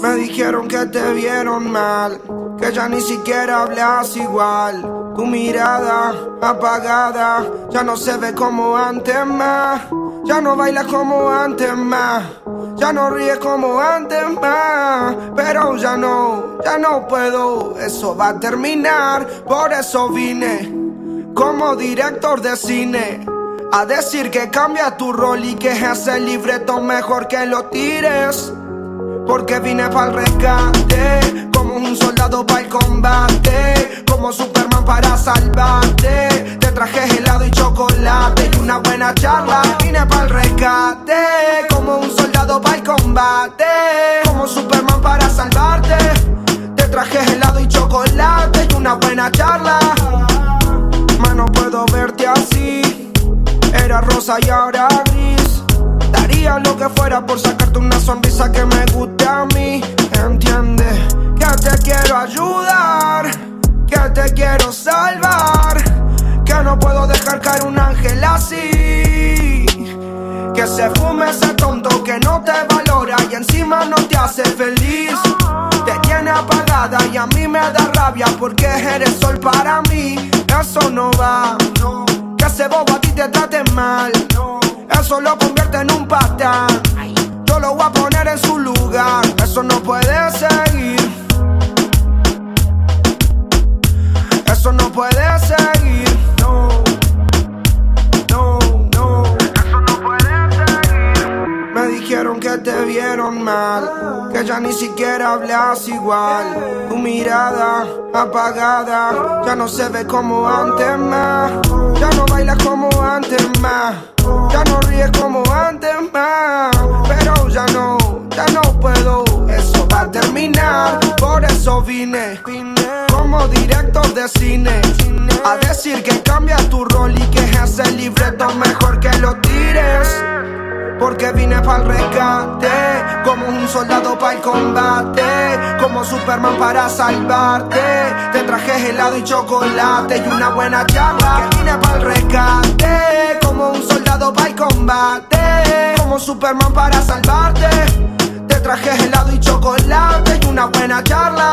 Me dijeron que te vieron mal, que ya ni siquiera hablas igual. Tu mirada apagada ya no se ve como antes más. Ya no bailas como antes más. Ya no ríes como antes más. Pero ya no, ya no puedo. Eso va a terminar. Por eso vine como director de cine. A decir que cambia tu rol y que es el libreto mejor que lo tires. Porque vine para el rescate, como un soldado para el combate, como Superman para salvarte. Te traje helado y chocolate y una buena charla. Vine para el rescate, como un soldado para el combate, como Superman para salvarte. Te traje helado y chocolate y una buena charla. Y ahora gris. Daría lo que fuera por sacarte una sonrisa que me guste a mí. Entiende que te quiero ayudar, que te quiero salvar, que no puedo dejar caer un ángel así. Que se fume ese tonto que no te valora y encima no te hace feliz. Te tiene apagada y a mí me da rabia porque eres sol para mí. Eso no va, que ese bobo a ti te trate mal. Eso lo convierte en un patán. Yo lo voy a poner en su lugar. Eso no puede seguir. Eso no puede dijeron que te vieron mal. Que ya ni siquiera hablas igual. Tu mirada apagada. Ya no se ve como antes más. Ya no bailas como antes más. Ya no ríes como antes más. Pero ya no, ya no puedo. Eso va a terminar. Por eso vine. Como director de cine. A decir que cambia tu rol y que es el libreto mejor que. Porque vine para el rescate, como un soldado para el combate, como Superman para salvarte. Te traje helado y chocolate y una buena charla. Vine para el rescate, como un soldado para el combate, como Superman para salvarte. Te traje helado y chocolate y una buena charla.